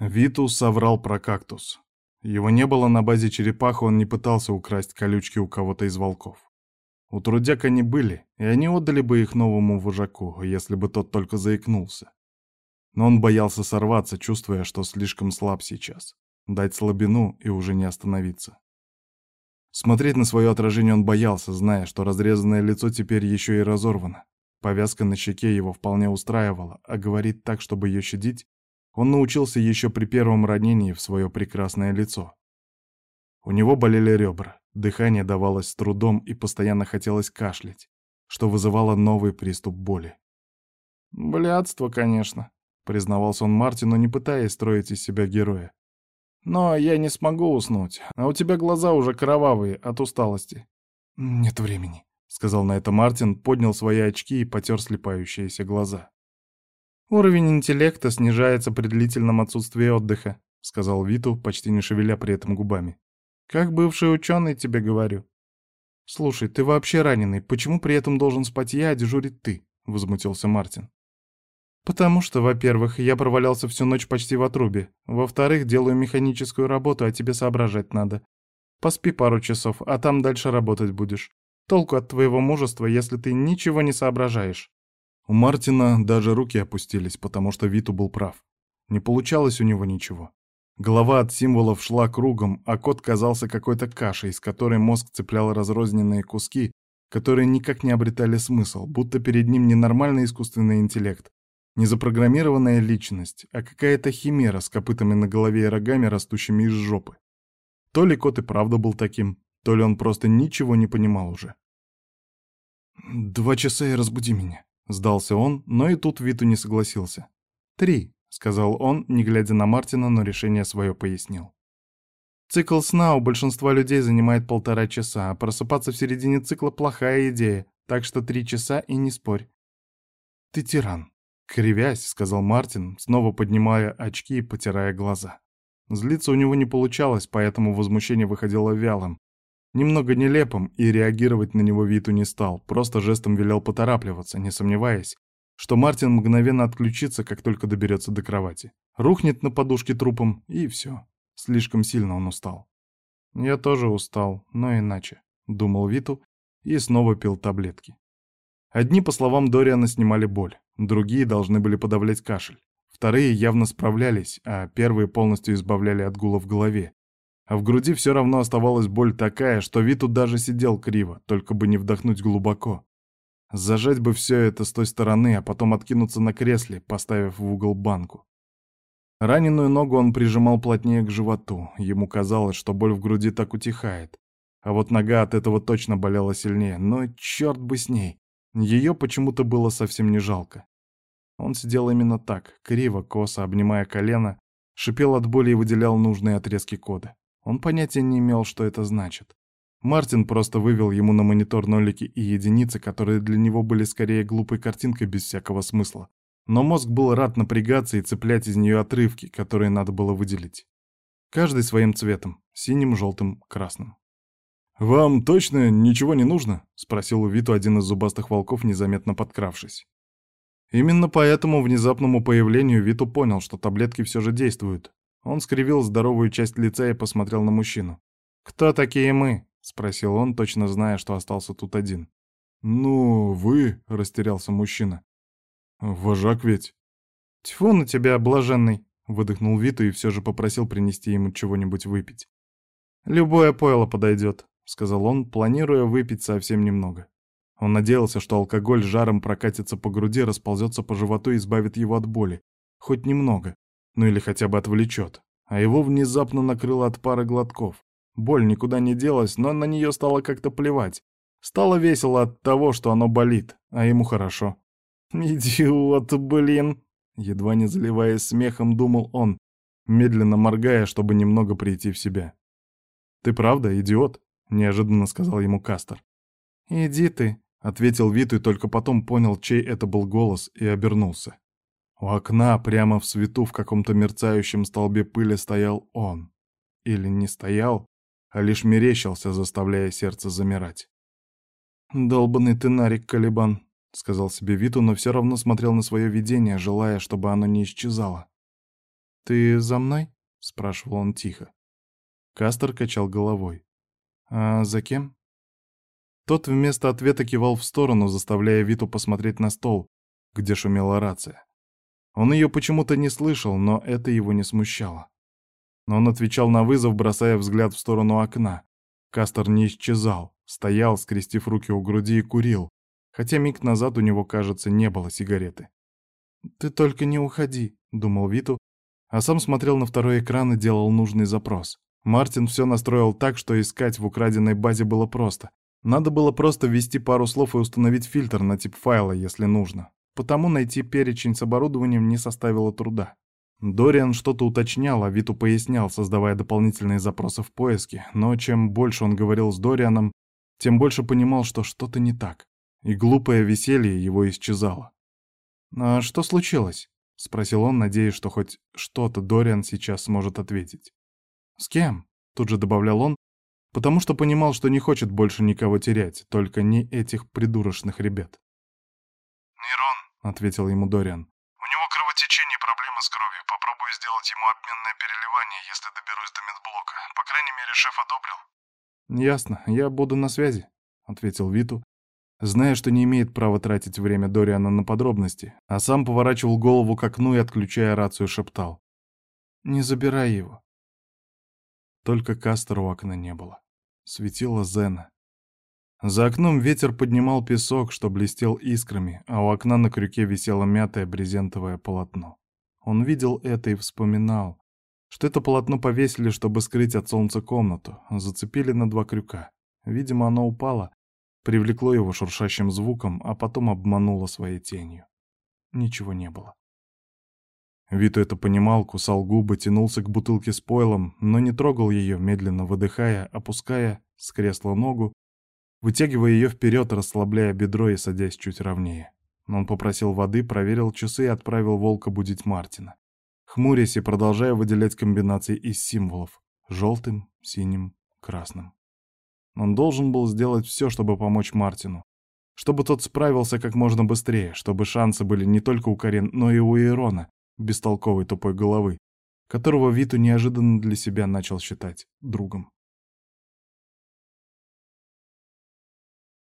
Виту соврал про кактус. Его не было на базе черепаха, он не пытался украсть колючки у кого-то из волков. У трудяк они были, и они отдали бы их новому вожаку, если бы тот только заикнулся. Но он боялся сорваться, чувствуя, что слишком слаб сейчас. Дать слабину и уже не остановиться. Смотреть на свое отражение он боялся, зная, что разрезанное лицо теперь еще и разорвано. Повязка на щеке его вполне устраивала, а говорит так, чтобы ее щадить, он научился еще при первом ранении в свое прекрасное лицо. У него болели ребра, дыхание давалось с трудом и постоянно хотелось кашлять, что вызывало новый приступ боли. «Блядство, конечно», — признавался он Мартину, не пытаясь строить из себя героя. «Но я не смогу уснуть, а у тебя глаза уже кровавые от усталости». «Нет времени», — сказал на это Мартин, поднял свои очки и потер слепающиеся глаза. «Уровень интеллекта снижается при длительном отсутствии отдыха», — сказал Виту, почти не шевеля при этом губами. «Как бывший ученый тебе говорю». «Слушай, ты вообще раненый, почему при этом должен спать я, а дежурить ты?» — возмутился Мартин. «Потому что, во-первых, я провалялся всю ночь почти в отрубе. Во-вторых, делаю механическую работу, а тебе соображать надо. Поспи пару часов, а там дальше работать будешь. Толку от твоего мужества, если ты ничего не соображаешь». У Мартина даже руки опустились, потому что Виту был прав. Не получалось у него ничего. Голова от символов шла кругом, а код казался какой-то кашей, из которой мозг цеплял разрозненные куски, которые никак не обретали смысл, будто перед ним не нормальный искусственный интеллект, не запрограммированная личность, а какая-то химера с копытами на голове и рогами, растущими из жопы. То ли кот и правда был таким, то ли он просто ничего не понимал уже. «Два часа и разбуди меня», Сдался он, но и тут Виту не согласился. «Три», — сказал он, не глядя на Мартина, но решение свое пояснил. «Цикл сна у большинства людей занимает полтора часа, а просыпаться в середине цикла — плохая идея, так что три часа и не спорь». «Ты тиран», — кривясь, — сказал Мартин, снова поднимая очки и потирая глаза. Злиться у него не получалось, поэтому возмущение выходило вялым, Немного нелепым, и реагировать на него Виту не стал, просто жестом велел поторапливаться, не сомневаясь, что Мартин мгновенно отключится, как только доберется до кровати. Рухнет на подушке трупом, и все. Слишком сильно он устал. «Я тоже устал, но иначе», — думал Виту и снова пил таблетки. Одни, по словам Дориана, снимали боль, другие должны были подавлять кашель. Вторые явно справлялись, а первые полностью избавляли от гула в голове, а в груди все равно оставалась боль такая, что Виту даже сидел криво, только бы не вдохнуть глубоко. Зажать бы все это с той стороны, а потом откинуться на кресле, поставив в угол банку. Раненую ногу он прижимал плотнее к животу. Ему казалось, что боль в груди так утихает. А вот нога от этого точно болела сильнее, но черт бы с ней. Ее почему-то было совсем не жалко. Он сидел именно так, криво, косо, обнимая колено, шипел от боли и выделял нужные отрезки кода. Он понятия не имел, что это значит. Мартин просто вывел ему на монитор нолики и единицы, которые для него были скорее глупой картинкой без всякого смысла. Но мозг был рад напрягаться и цеплять из нее отрывки, которые надо было выделить. Каждый своим цветом — синим, желтым, красным. «Вам точно ничего не нужно?» — спросил у Виту один из зубастых волков, незаметно подкравшись. Именно по этому внезапному появлению Виту понял, что таблетки все же действуют, он скривил здоровую часть лица и посмотрел на мужчину. «Кто такие мы?» — спросил он, точно зная, что остался тут один. «Ну, вы...» — растерялся мужчина. «Вожак ведь». «Тьфу на тебя, блаженный!» — выдохнул Виту и все же попросил принести ему чего-нибудь выпить. «Любое пойло подойдет», — сказал он, планируя выпить совсем немного. Он надеялся, что алкоголь жаром прокатится по груди, расползется по животу и избавит его от боли. Хоть немного. Ну или хотя бы отвлечет. А его внезапно накрыло от пары глотков. Боль никуда не делась, но на нее стало как-то плевать. Стало весело от того, что оно болит, а ему хорошо. «Идиот, блин!» Едва не заливаясь смехом, думал он, медленно моргая, чтобы немного прийти в себя. «Ты правда идиот?» — неожиданно сказал ему Кастер. «Иди ты», — ответил Виту и только потом понял, чей это был голос, и обернулся. У окна, прямо в свету, в каком-то мерцающем столбе пыли стоял он. Или не стоял, а лишь мерещился, заставляя сердце замирать. «Долбанный ты нарик, Калибан», — сказал себе Виту, но все равно смотрел на свое видение, желая, чтобы оно не исчезало. «Ты за мной?» — спрашивал он тихо. Кастер качал головой. «А за кем?» Тот вместо ответа кивал в сторону, заставляя Виту посмотреть на стол, где шумела рация. Он ее почему-то не слышал, но это его не смущало. Но он отвечал на вызов, бросая взгляд в сторону окна. Кастер не исчезал, стоял, скрестив руки у груди и курил, хотя миг назад у него, кажется, не было сигареты. «Ты только не уходи», — думал Виту, а сам смотрел на второй экран и делал нужный запрос. Мартин все настроил так, что искать в украденной базе было просто. Надо было просто ввести пару слов и установить фильтр на тип файла, если нужно. Потому найти перечень с оборудованием не составило труда. Дориан что-то уточнял, а Виту пояснял, создавая дополнительные запросы в поиске, но чем больше он говорил с Дорианом, тем больше понимал, что что-то не так, и глупое веселье его исчезало. «А что случилось?» — спросил он, надеясь, что хоть что-то Дориан сейчас сможет ответить. «С кем?» — тут же добавлял он, потому что понимал, что не хочет больше никого терять, только не этих придурочных ребят. «Нейрон», — ответил ему Дориан. «У него кровотечение, проблемы с кровью. Попробую сделать ему обменное переливание, если доберусь до медблока. По крайней мере, шеф одобрил». «Ясно, я буду на связи», — ответил Виту, зная, что не имеет права тратить время Дориана на подробности, а сам поворачивал голову к окну и, отключая рацию, шептал. «Не забирай его». Только Кастера у окна не было светила Зена. За окном ветер поднимал песок, что блестел искрами, а у окна на крюке висело мятое брезентовое полотно. Он видел это и вспоминал, что это полотно повесили, чтобы скрыть от солнца комнату, зацепили на два крюка. Видимо, оно упало, привлекло его шуршащим звуком, а потом обмануло своей тенью. Ничего не было. Вито это понимал, кусал губы, тянулся к бутылке с пойлом, но не трогал ее, медленно выдыхая, опуская с кресла ногу, вытягивая ее вперед, расслабляя бедро и садясь чуть ровнее. Он попросил воды, проверил часы и отправил волка будить Мартина. Хмурясь и продолжая выделять комбинации из символов — желтым, синим, красным. Он должен был сделать все, чтобы помочь Мартину. Чтобы тот справился как можно быстрее, чтобы шансы были не только у Карен, но и у Ирона, бестолковой тупой головы, которого Виту неожиданно для себя начал считать другом.